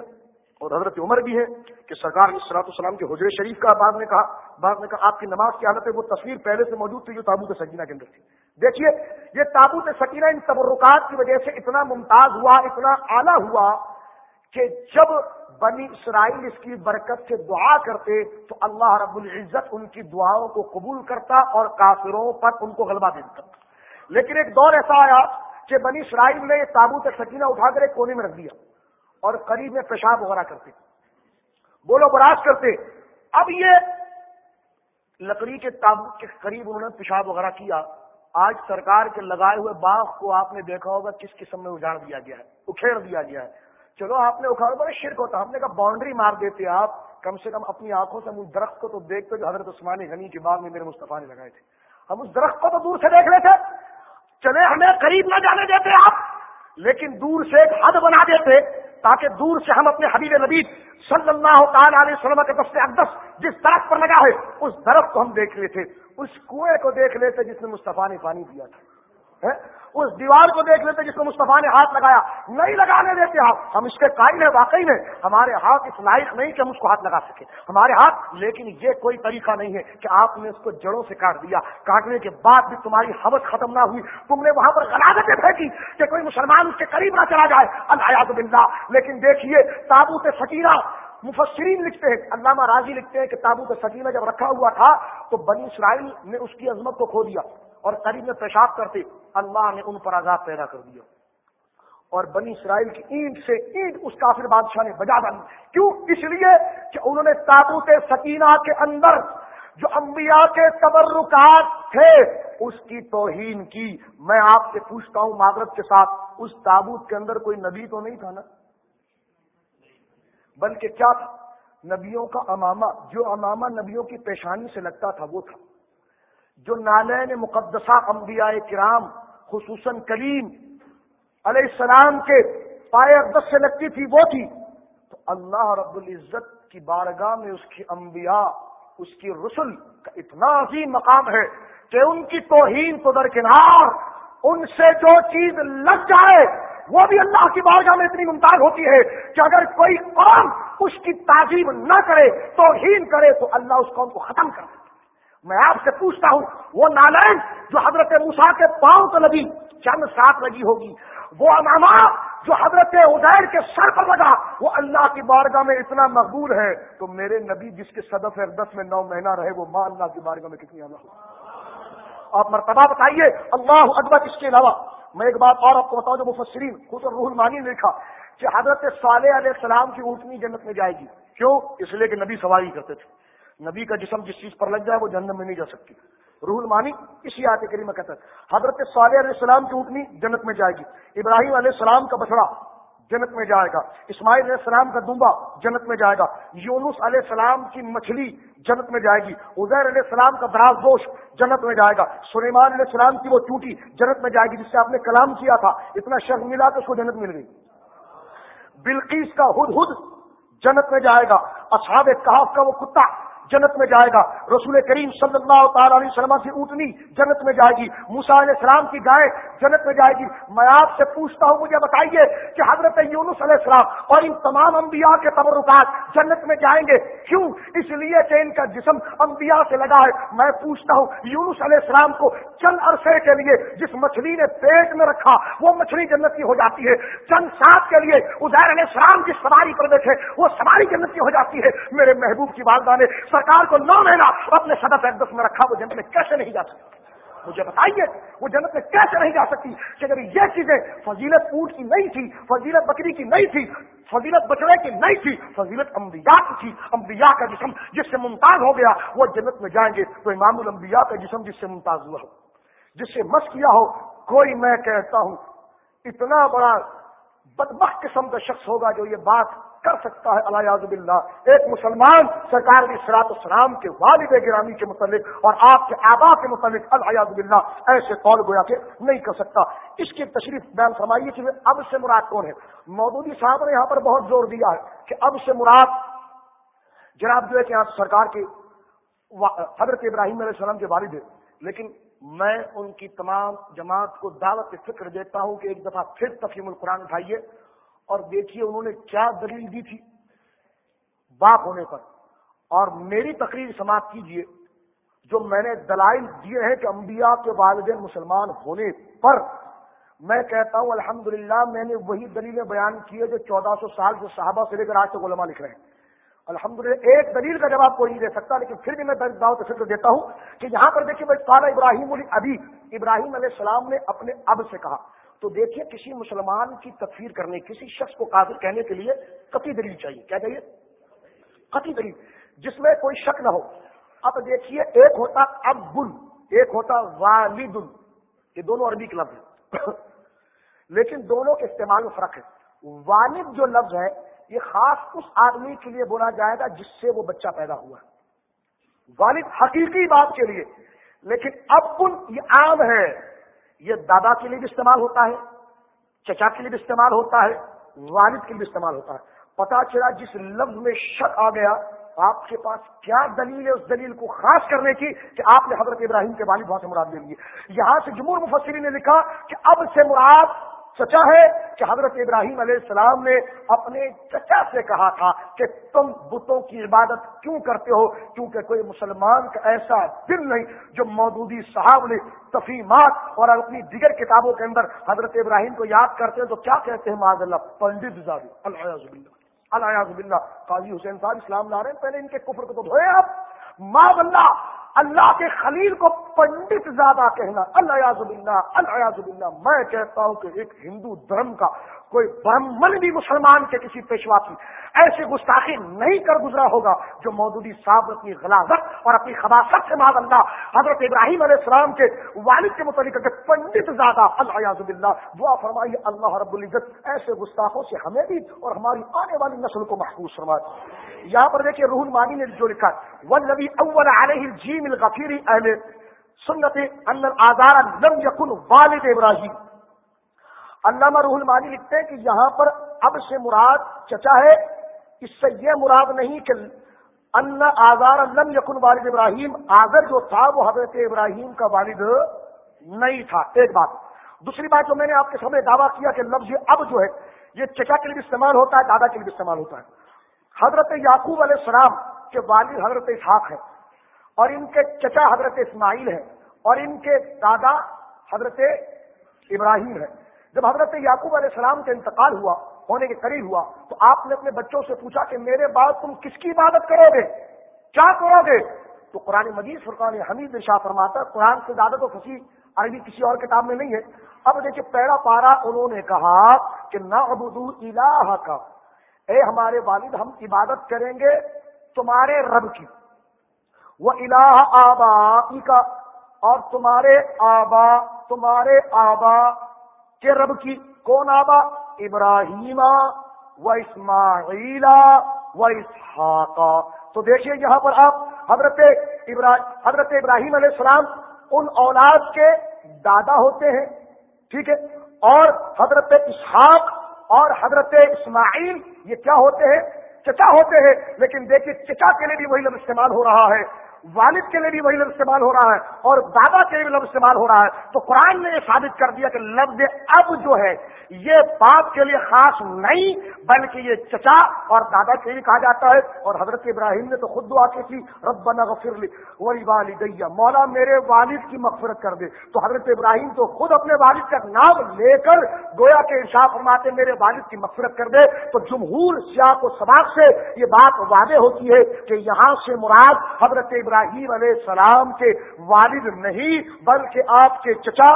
اور حضرت عمر بھی ہے کہ سرکار علیہ سلاط السلام کے حجر شریف کا بعد نے کہا بعد نے کہا، آپ کی نماز کی حالت ہے وہ تصویر پہلے سے موجود تھی جو تابوت سکینہ کے اندر تھی۔ دیکھیے، یہ تابوت سکینہ ان تبرکات کی وجہ سے اتنا ممتاز ہوا، اتنا اعلیٰ ہوا کہ جب بنی اسرائیل اس کی برکت سے دعا کرتے تو اللہ رب العزت ان کی دعاؤں کو قبول کرتا اور کافروں پر ان کو غلبہ دے دیتا۔ لیکن ایک دور ایسا آیا کہ بنی اسرائیل نے تابوت سکینہ اٹھا کر ایک کونے میں رکھ دیا اور قریب میں پیشاب وغیرہ کرتے۔ بولو براز کرتے، اب یہ لکڑی کے تابوت کے قریب انہوں نے پیشاب وغیرہ کیا۔ آج سرکار کے لگائے ہوئے باغ کو آپ نے دیکھا ہوگا کس قسم میں اجاڑ دیا گیا ہے، اکھیڑ دیا گیا ہے۔ چلو، آپ نے اکھاڑ بڑے شرک ہوتا ہم نے کہا باؤنڈری مار دیتے آپ۔ کم سے کم اپنی آنکھوں سے اس درخت کو تو دیکھتے جو حضرت عثمان غنی کے بعد میں میرے مصطفیٰ نے لگائے تھے۔ ہم اس درخت کو تو دور سے دیکھ لیتے چلے، ہمیں قریب نہ جانے دیتے آپ، لیکن دور سے ایک حد بنا دیتے تاکہ دور سے ہم اپنے حبیب نبی صلی اللہ تعالی علیہ وسلم کے دست اقدس جس درخت پر لگا ہے اس درخت کو ہم دیکھ لیتے اس کنویں کو دیکھ لیتے جس نے مصطفیٰ نے پانی دیا تھا۔ اس دیوار کو دیکھ لیتے جس کو مصطفیٰ نے ہاتھ لگایا۔ نہیں لگانے دیتے آپ۔ ہم اس کے قائل ہیں، واقعی میں ہمارے ہاتھ اس لائق نہیں کہ ہم اس کو ہاتھ لگا سکے ہمارے ہاتھ، لیکن یہ کوئی طریقہ نہیں ہے کہ آپ نے اس کو جڑوں سے کاٹ دیا۔ کاٹنے کے بعد بھی تمہاری حوث ختم نہ ہوئی۔ تم نے وہاں پر غلادتیں پھینکی کہ کوئی مسلمان اس کے قریب نہ چلا جائے۔ اللہ بلّہ لیکن دیکھیے، تابوت سکینہ۔ مفسرین لکھتے ہیں، علامہ راضی لکھتے ہیں کہ تابوت سکینہ جب رکھا ہوا تھا تو بنی اسرائیل نے اس کی عظمت کو کھو دیا۔ اور قریب میں پیشاب کرتے اللہ نے ان پر عذاب پیدا کر دیا۔ اور بنی اسرائیل کی اینٹ سے اینٹ اس کافر بادشاہ نے بجا ڈالی کیوں؟ اس لیے کہ انہوں نے تابوت سکینہ کے اندر جو انبیاء کے تبرکات تھے، اس کی توہین کی۔ میں آپ سے پوچھتا ہوں معذرت کے ساتھ، اس تابوت کے اندر کوئی نبی تو نہیں تھا نا؟ بلکہ کیا تھا؟ نبیوں کا امامہ، جو امامہ نبیوں کی پیشانی سے لگتا تھا، وہ تھا۔ جو نالین مقدسہ انبیاء کرام، خصوصاً کلیم علیہ السلام کے پائے اقدس سے لگتی تھی، وہ تھی۔ تو اللہ رب العزت کی بارگاہ میں اس کی انبیاء، اس کی رسل کا اتنا عظیم مقام ہے کہ ان کی توہین تو درکنار، ان سے جو چیز لگ جائے، وہ بھی اللہ کی بارگاہ میں اتنی ممتاز ہوتی ہے کہ اگر کوئی قوم اس کی تعظیم نہ کرے، توہین کرے، تو اللہ اس قوم کو ختم کر دے۔ میں آپ سے پوچھتا ہوں، وہ نالین جو حضرت موسا کے پاؤں تو لگی، چند ساتھ لگی ہوگی۔ وہ اماما جو حضرت ادیر کے سر پر لگا، وہ اللہ کی بارگاہ میں اتنا مقبول ہے۔ تو میرے نبی جس کے صدف اقدس میں نو مہینہ رہے، وہ ماں اللہ کی بارگاہ میں کتنی اللہ ہو۔ آپ مرتبہ بتائیے، اللہ اکبر اس کے علاوہ، میں ایک بات اور آپ کو بتاؤں، جو مفسرین خود روح المانی نے لکھا کہ حضرت صالح علیہ السلام کی اونٹنی جنت میں جائے گی۔ کیوں؟ اس لیے کہ نبی سواری کرتے تھے۔ نبی کا جسم جس چیز پر لگ جائے وہ جنت میں نہیں جا سکتی۔ روح المانی اسی آتے کری میں کہتا ہے۔ حضرت صالح علیہ السلام کی اونٹنی جنت میں جائے گی۔ ابراہیم علیہ السلام کا بچڑا جنت میں جائے گا۔ اسماعیل علیہ السلام کا دمبا جنت میں جائے گا۔ یونس علیہ السلام کی مچھلی جنت میں جائے گی۔ ازیر علیہ السلام کا دراز گوشت جنت میں جائے گا۔ سلیمان علیہ السلام کی وہ چوٹی جنت میں جائے گی جس سے آپ نے کلام کیا تھا۔ اتنا شخص ملا تو اس کو جنت مل گئی۔ بلقیس کا ہد ہد جنت میں جائے گا۔ اصحاب کہاف کا وہ کتا جنت میں جائے گا۔ رسول کریم صلی اللہ تعالی علیہ وسلم کی اونٹنی جنت میں جائے گی۔ موسا علیہ السلام کی گائے جنت میں جائے گی۔ میں آپ سے پوچھتا ہوں، مجھے بتائیے کہ حضرت یونس علیہ السلام اور ان تمام انبیاء کے تبرکات جنت میں جائیں گے؟ کیوں؟ اس لیے کہ ان کا جسم انبیاء سے لگا ہے۔ میں پوچھتا ہوں، یونس علیہ السلام کو چند عرصے کے لیے جس مچھلی نے پیٹ میں رکھا، وہ مچھلی جنت کی ہو جاتی ہے۔ چند سات کے لیے ادیر علیہ السلام کی سواری پر دیکھے وہ سواری جنت کی ہو جاتی ہے۔ میرے محبوب کی والدہ نے سرکار کو نو مہینہ اپنے صدف اقدس میں رکھا، وہ جنت میں کیسے نہیں جا سکتی؟ مجھے بتائیے، وہ جنت میں کیسے نہیں جا سکتی کہ اگر یہ چیزیں فضیلت اونٹ کی نہیں تھی، فضیلت بکری کی نہیں تھی، فضیلت بچڑے کی نہیں تھی، فضیلت انبیاء کی تھی، انبیاء کا جسم جس سے ممتاز ہو گیا، وہ جنت میں جائیں گے۔ تو امام الانبیاء کا جسم جس سے ممتاز ہوا ہو، جس سے مس کیا ہو، کوئی میں کہتا ہوں، اتنا بڑا بدبخ قسم کا شخص ہوگا جو یہ بات کر سکتا ہے اللہ باللہ۔ ایک مسلمان سرکار کی سرات السلام کے والد گرامی کے متعلق اور آپ کے آبا کے متعلق اللہ باللہ ایسے قول گویا کے نہیں کر سکتا۔ اس کی تشریف بیان فرمائیے کہ اب سے مراد کون ہے؟ مودودی صاحب نے یہاں پر بہت زور دیا ہے کہ اب سے مراد جناب جو ہے کہ یہاں سرکار کے حضرت ابراہیم علیہ السلام کے والد ہے لیکن میں ان کی تمام جماعت کو دعوت فکر دیتا ہوں کہ ایک دفعہ پھر تفہیم القرآن اٹھائیے۔ اور دیکھیے انہوں نے کیا دلیل دی تھی باپ ہونے پر۔ اور میری تقریر سماعت کیجیے جو میں نے دلائل دیے ہیں کہ انبیاء کے والدین مسلمان ہونے پر، میں کہتا ہوں الحمدللہ میں نے وہی دلیلیں بیان کی ہے جو چودہ سو سال سے صحابہ سے لے کر آج تک علماء لکھ رہے ہیں۔ الحمدللہ ایک دلیل کا جواب کوئی نہیں دے سکتا، لیکن پھر بھی میں دعوت فکر دیتا ہوں کہ یہاں پر دیکھیے کالا ابراہیم علی ابھی ابراہیم علیہ السلام نے اپنے اب سے کہا۔ تو دیکھیے کسی مسلمان کی تفسیر کرنے، کسی شخص کو قابل کہنے کے لیے کتی دلیل چاہیے۔ کیا چاہیے؟ کتی دلیل۔ جس میں کوئی شک نہ ہو۔ اب دیکھیے، ایک ہوتا اب ایک ہوتا والد۔ یہ دونوں عربی کے لفظ ہیں۔ لیکن دونوں کے استعمال میں فرق ہے۔ والد جو لفظ ہے، یہ خاص اس آدمی کے لیے بولا جائے گا جس سے وہ بچہ پیدا ہوا والد حقیقی بات کے لیے، لیکن اب یہ عام ہے۔ یہ دادا کے لیے بھی استعمال ہوتا ہے، چچا کے لیے بھی استعمال ہوتا ہے، والد کے لیے استعمال ہوتا ہے۔ پتا چلا جس لفظ میں شک آ گیا، آپ کے پاس کیا دلیل ہے اس دلیل کو خاص کرنے کی کہ آپ نے حضرت ابراہیم کے والد وہاں سے مراد لے لیے یہاں سے جمہور مفسرین نے لکھا کہ اب سے مراد سچا ہے کہ حضرت ابراہیم علیہ السلام نے اپنے چچا سے کہا تھا کہ تم بتوں کی عبادت کیوں کرتے ہو؟ کیونکہ کوئی مسلمان کا ایسا دل نہیں جو مودودی صاحب نے تفیمات اور اپنی دیگر کتابوں کے اندر حضرت ابراہیم کو یاد کرتے ہیں تو کیا کہتے ہیں؟ معذ اللہ، پنڈت زادی اللہ الحاظ اللہ قاضی حسین صاحب اسلام لا رہے ہیں، پہلے ان کے کفر کو تو دھوئے آپ ماں اللہ اللہ کے خلیل کو پنڈت زیادہ کہنا اللہ اللہ اللہ میں کہتا ہوں کہ ایک ہندو دھرم کا کوئی برہمن بھی مسلمان کے کسی پیشوا کی ایسی گستاخی نہیں کر گزرا ہوگا جو مودودی صاحب اپنی غلاظت اور اپنی خباست سے ماد اللہ حضرت ابراہیم علیہ السلام کے والد کے متعلق کہ پنڈت زیادہ اللہ اللہ دعا فرمائیے، اللہ رب العزت ایسے گستاخوں سے ہمیں بھی اور ہماری آنے والی نسل کو محفوظ فرمائے۔ یہاں پر دیکھیے روح المانی نے جو لکھا وہ نبی اول علیہ جیم الغفیری اہل سنت ان آزار لم یکن والد ابراہیم۔ علامہ روح المانی لکھتے ہیں کہ یہاں پر اب سے مراد چچا ہے، اس سے یہ مراد نہیں کہ ان آزار لم یکن والد ابراہیم، آزر جو تھا وہ حضرت ابراہیم کا والد نہیں تھا، ایک بات۔ دوسری بات جو میں نے آپ کے سامنے دعویٰ کیا کہ لفظ اب جو ہے، یہ چچا کے لیے استعمال ہوتا ہے، دادا کے لیے استعمال ہوتا ہے۔ حضرت یعقوب علیہ السلام کے والد حضرت اسحاق ہے اور ان کے چچا حضرت اسماعیل ہے اور ان کے دادا حضرت ابراہیم ہے جب حضرت یعقوب علیہ السلام کا انتقال ہوا، ہونے کے قریب ہوا، تو آپ نے اپنے بچوں سے پوچھا کہ میرے بعد تم کس کی عبادت کرو گے؟ کیا کرو گے؟ تو قرآن مجید فرقان حمید شاہ فرماتا قرآن سے زیادہ تو خوشی عربی کسی اور کتاب میں نہیں ہے۔ اب دیکھیے پیڑا پارا انہوں نے کہا کہ نہ ابدو الہ کا اے ہمارے والد، ہم عبادت کریں گے تمہارے رب کی۔ وہ الہ آبا کا اور تمہارے آبا تمہارے آبا کہ رب کی کون آبا؟ ابراہیم و اسماعیلا و اسحاق۔ تو دیکھیے یہاں پر آپ حضرت حضرت ابراہیم علیہ السلام ان اولاد کے دادا ہوتے ہیں، ٹھیک ہے؟ اور حضرت اسحاق اور حضرت اسماعیل یہ کیا ہوتے ہیں؟ چچا ہوتے ہیں، لیکن دیکھیے چچا کے لیے بھی وہی لفظ استعمال ہو رہا ہے۔ والد کے لیے بھی وہی لفظ استعمال ہو رہا ہے اور دادا کے لیے بھی لفظ استعمال ہو رہا ہے تو قرآن نے یہ ثابت کر دیا کہ لفظ اب جو ہے یہ باپ کے لیے خاص نہیں، بلکہ یہ چچا اور دادا کے لیے کہا جاتا ہے اور حضرت ابراہیم نے تو خود دعا کی تھی رب غفر لی وہی والدیا مولا میرے والد کی مغفرت کر دے۔ تو حضرت ابراہیم تو خود اپنے والد کا نام لے کر گویا کے انصاف فرماتے میرے والد کی مغفرت کر دے۔ تو جمہور سیاق و سباق سے یہ بات واضح ہوتی ہے کہ یہاں سے مراد حضرت ابراہیم ابراہیم علیہ السلام کے والد نہیں، بلکہ آپ کے چچا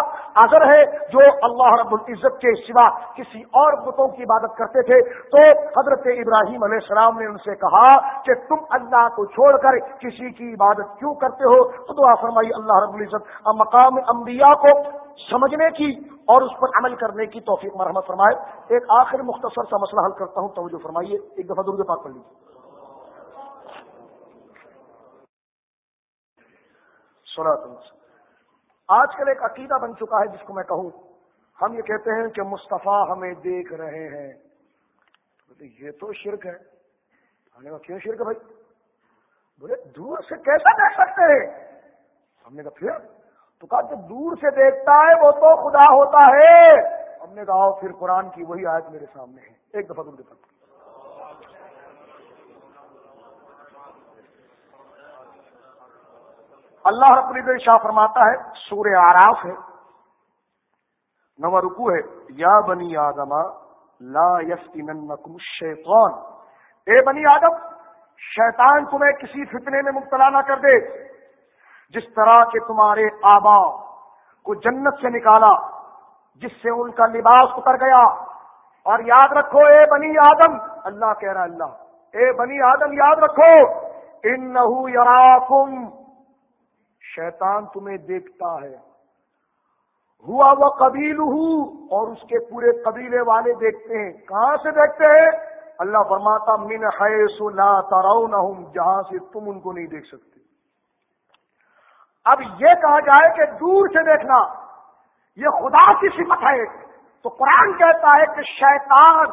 اظہر ہے جو اللہ رب العزت کے سوا کسی اور بتوں کی عبادت کرتے تھے، تو حضرت ابراہیم علیہ السلام نے ان سے کہا کہ تم اللہ کو چھوڑ کر کسی کی عبادت کیوں کرتے ہو؟ تو دعا فرمائی اللہ رب العزت مقام انبیاء کو سمجھنے کی اور اس پر عمل کرنے کی توفیق مرحمت فرمائے۔ ایک آخر مختصر سا مسئلہ حل کرتا ہوں، توجہ فرمائیے، ایک دفعہ درد پاک پڑھ لیجیے آج کل ایک عقیدہ بن چکا ہے جس کو میں کہوں۔ ہم یہ کہتے ہیں کہ مصطفیٰ ہمیں دیکھ رہے ہیں۔ یہ تو شرک ہے۔ ہم نے کہا، کیوں شرک بھائی؟ بولے، دور سے کیسا دیکھ سکتے ہیں؟ ہم نے کہا، پھر؟ تو کہا، جو دور سے دیکھتا ہے، وہ تو خدا ہوتا ہے۔ ہم نے کہا پھر قرآن کی وہی آیت میرے سامنے ہے۔ ایک دفعہ دور دفعہ اللہ رب العزت شاہ فرماتا ہے، سورہ آراف ہے۔ نو رکو ہے۔ یا بنی آدما لا یفتننکم الشیطان۔ اے بنی آدم، شیطان تمہیں کسی فتنے میں مبتلا نہ کر دے۔ جس طرح کے تمہارے آبا کو جنت سے نکالا، جس سے ان کا لباس اتر گیا۔ اور یاد رکھو، اے بنی آدم، اللہ کہہ رہا اللہ۔ اے بنی آدم، یاد رکھو ان یراکم۔ شیطان تمہیں دیکھتا ہے۔ ہوا وہ قبیل اور اس کے پورے قبیلے والے دیکھتے ہیں۔ کہاں سے دیکھتے ہیں؟ اللہ فرماتا، من حیث لا ترونہم، جہاں سے تم ان کو نہیں دیکھ سکتے۔ اب یہ کہا جائے کہ دور سے دیکھنا، یہ خدا کی صفت ہے۔ تو قرآن کہتا ہے کہ شیطان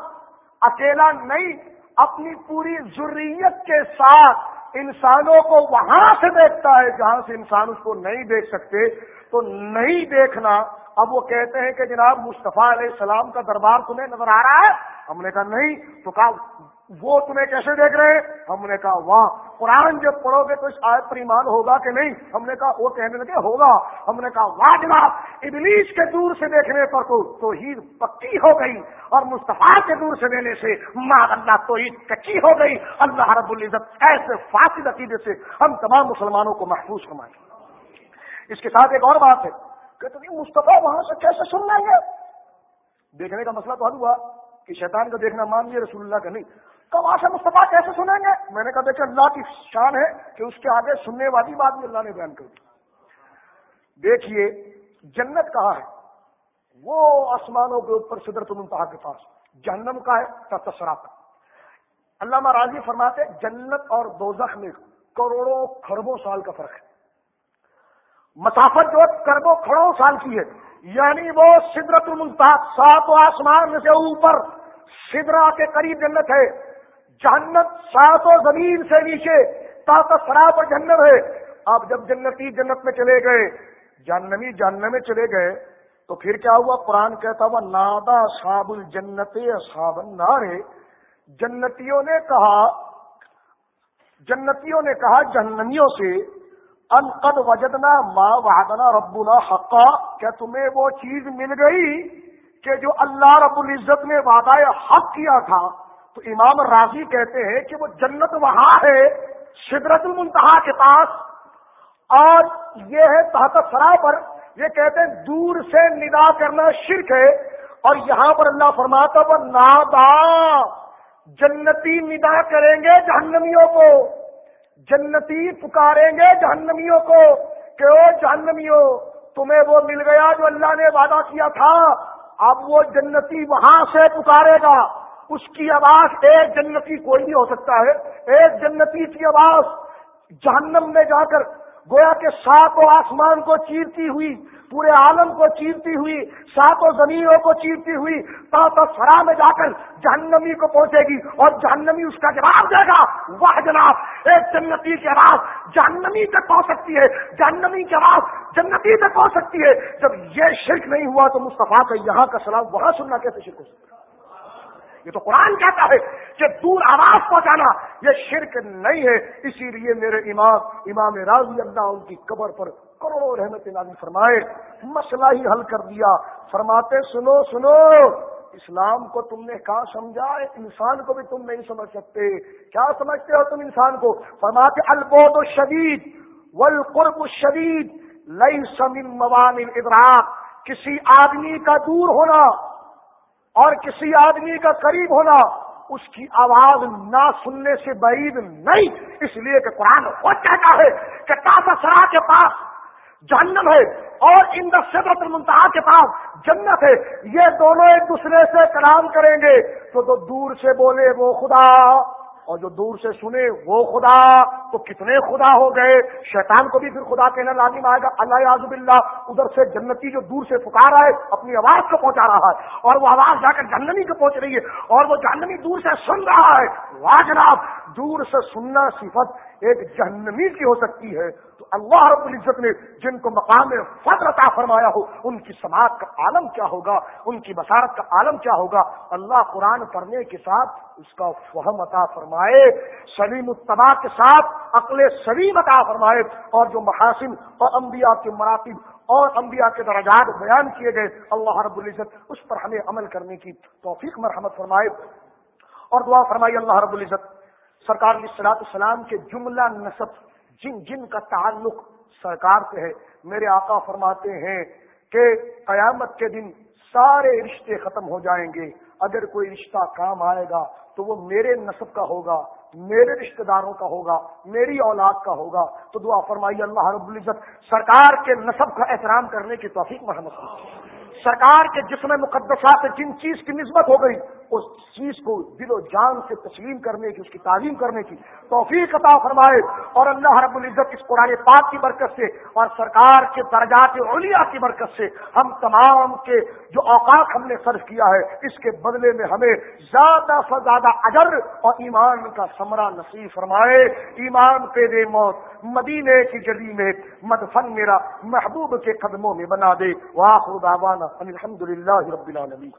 اکیلا نہیں، اپنی پوری ضروریت کے ساتھ انسانوں کو وہاں سے دیکھتا ہے جہاں سے انسان اس کو نہیں دیکھ سکتے، تو نہیں دیکھنا۔ اب وہ کہتے ہیں کہ جناب مصطفیٰ علیہ السلام کا دربار تمہیں نظر آ رہا ہے؟ ہم نے کہا نہیں، تو کہا وہ تمہیں کیسے دیکھ رہے ہیں؟ ہم نے کہا، واہ، قرآن جب پڑھو گے تو اس آیت پر ایمان ہوگا کہ نہیں؟ ہم نے کہا، وہ کہنے لگے، ہوگا۔ ہم نے کہا، واہ جناب، ابلیس کے دور سے دیکھنے پر تو توحید پکی ہو گئی اور مصطفیٰ کے دور سے دینے سے ماں اللہ توحید کچی ہو گئی۔ اللہ رب العزت ایسے فاصل عقیدے سے ہم تمام مسلمانوں کو محفوظ فرمائیں اس کے ساتھ ایک اور بات ہے کہ تم مصطفیٰ وہاں سے کیسے سن لیں گے دیکھنے کا مسئلہ تو حل ہوا کہ شیطان کا دیکھنا مان لیے رسول اللہ کا نہیں۔ تو وہاں سے مصطفیٰ کیسے سنیں گے؟ میں نے کہا دیکھیں، اللہ کی شان ہے کہ اس کے آگے سننے والی بات بھی اللہ نے بیان کر دی۔ دیکھیے، جنت کہاں ہے؟ وہ آسمانوں کے اوپر صدرت المنتہا کے پاس۔ جہنم کا ہے تصرا کا۔ اللہ راضی فرماتے جنت اور دوزخ میں کروڑوں خربوں سال کا فرق ہے۔ مسافت جو کربوں کروڑوں سال کی ہے۔ یعنی وہ سدرت المنتہا سات آسمان سے اوپر، سدرا کے قریب جنت ہے۔ جہنت سات و زمین سے نیچے، تاکہ سراب اور جہنم ہے۔ آپ جب جنتی جنت میں چلے گئے، جہنمی جہنم میں چلے گئے، تو پھر کیا ہوا؟ قرآن کہتا ہوا، نادا صاب الجنت صاب نارے جنتیوں نے کہا، جنتیوں نے کہا، جہنمیوں سے انقد وجدنا ماں وحدنا ربنا حقا۔ کیا تمہیں وہ چیز مل گئی کہ جو اللہ رب العزت نے وعدہ حق کیا تھا؟ تو امام راضی کہتے ہیں کہ وہ جنت وہاں ہے شدرت المنتہا کے پاس، اور یہ ہے تحت سرا پر، یہ کہتے ہیں دور سے ندا کرنا شرک ہے، اور یہاں پر اللہ فرماتا وہ نادا جنتی ندا کریں گے جہنمیوں کو، جنتی پکاریں گے جہنمیوں کو، کہ او جہنمیوں، تمہیں وہ مل گیا جو اللہ نے وعدہ کیا تھا، اب وہ جنتی وہاں سے پکارے گا۔ اس کی آواز ایک جنتی کوئی نہیں ہو سکتا ہے۔ ایک جنتی کی آواز جہنم میں جا کر گویا کے ساتوں آسمان کو چیرتی ہوئی، پورے عالم کو چیرتی ہوئی ساتوں زمینوں کو چیرتی ہوئی تا تو سرا میں جا کر جہنمی کو پہنچے گی اور جہنمی اس کا جواب دے گا۔ وہ جناب، ایک جنتی کی آواز جہنمی تک پہنچ سکتی ہے۔ جہنمی کی آواز جنتی تک پہنچ سکتی ہے۔ جب یہ شرک نہیں ہوا تو مصطفیٰ کا یہاں کا سلام وہاں سننا کیسے شرک ہو سکتا یہ تو قرآن کہتا ہے کہ دور آواز پہنچانا، یہ شرک نہیں ہے۔ اسی لیے میرے امام امام راضی اللہ ان کی قبر پر کروڑوں رحمت نازی فرمائے، مسئلہ ہی حل کر دیا۔ فرماتے، سنو سنو، اسلام کو تم نے کہاں سمجھا؟ انسان کو بھی تم نہیں سمجھ سکتے۔ کیا سمجھتے ہو تم انسان کو؟ فرماتے البود و شدید والقرب الشدید لئی سمن موان ادراک کسی آدمی کا دور ہونا اور کسی آدمی کا قریب ہونا اس کی آواز نہ سننے سے بعید نہیں۔ اس لیے کہ قرآن خود کہتا ہے کہ تازہ سرا کے پاس جہنم ہے اور ان صدرت المنتہا کے پاس جنت ہے۔ یہ دونوں ایک دوسرے سے کلام کریں گے تو تو دور سے بولے وہ خدا۔ اور جو دور سے سنے وہ خدا، تو کتنے خدا ہو گئے؟ شیطان کو بھی پھر خدا کہنا لازم آئے گا۔ اللہ آزب اللہ ادھر سے جنتی جو دور سے پکار ہے اپنی آواز کو پہنچا رہا ہے۔ اور وہ آواز جا کر جہنمی کو پہنچ رہی ہے۔ اور وہ جہنمی دور سے سن رہا ہے۔ واہ جناب، دور سے سننا صفت ایک جہنمی کی ہو سکتی ہے۔ تو اللہ رب العزت نے جن کو مقام فضر عطا فرمایا ہو، ان کی سماعت کا عالم کیا ہوگا؟ ان کی بصارت کا عالم کیا ہوگا؟ اللہ قرآن پڑھنے کے ساتھ اس کا فہم عطا فرمائے، سلیم التبا کے ساتھ عقل سلیم عطا فرمائے اور جو محاسن اور انبیاء کے مراتب اور انبیاء کے درجات بیان کیے گئے، اللہ رب العزت اس پر ہمیں عمل کرنے کی توفیق مرحمت فرمائے اور دعا فرمائی، اللہ رب العزت، سرکار علیہ سلاط السلام کے جملہ نصب، جن جن کا تعلق سرکار سے ہے، میرے آقا فرماتے ہیں کہ قیامت کے دن سارے رشتے ختم ہو جائیں گے، اگر کوئی رشتہ کام آئے گا تو وہ میرے نصب کا ہوگا، میرے رشتہ داروں کا ہوگا، میری اولاد کا ہوگا۔ تو دعا فرمائی اللہ رب العزت سرکار کے نصب کا احترام کرنے کی توفیق محمد سرکار کے جسم مقدسات جن چیز کی نسبت ہو گئی، اس چیز کو دل و جان سے تسلیم کرنے کی، اس کی تعلیم کرنے کی توفیق عطا فرمائے اور اللہ رب العزت اس قرآن پاک کی برکت سے اور سرکار کے درجات اولیاء کی برکت سے ہم تمام کے جو اوقات ہم نے صرف کیا ہے، اس کے بدلے میں ہمیں زیادہ سے زیادہ اجر اور ایمان کا ثمرہ نصیب فرمائے۔ ایمان پہ دے موت، مدینے کی جلی میں مدفن میرا محبوب کے قدموں میں بنا دے۔ واخر دعوانا الحمد للہ رب العالمین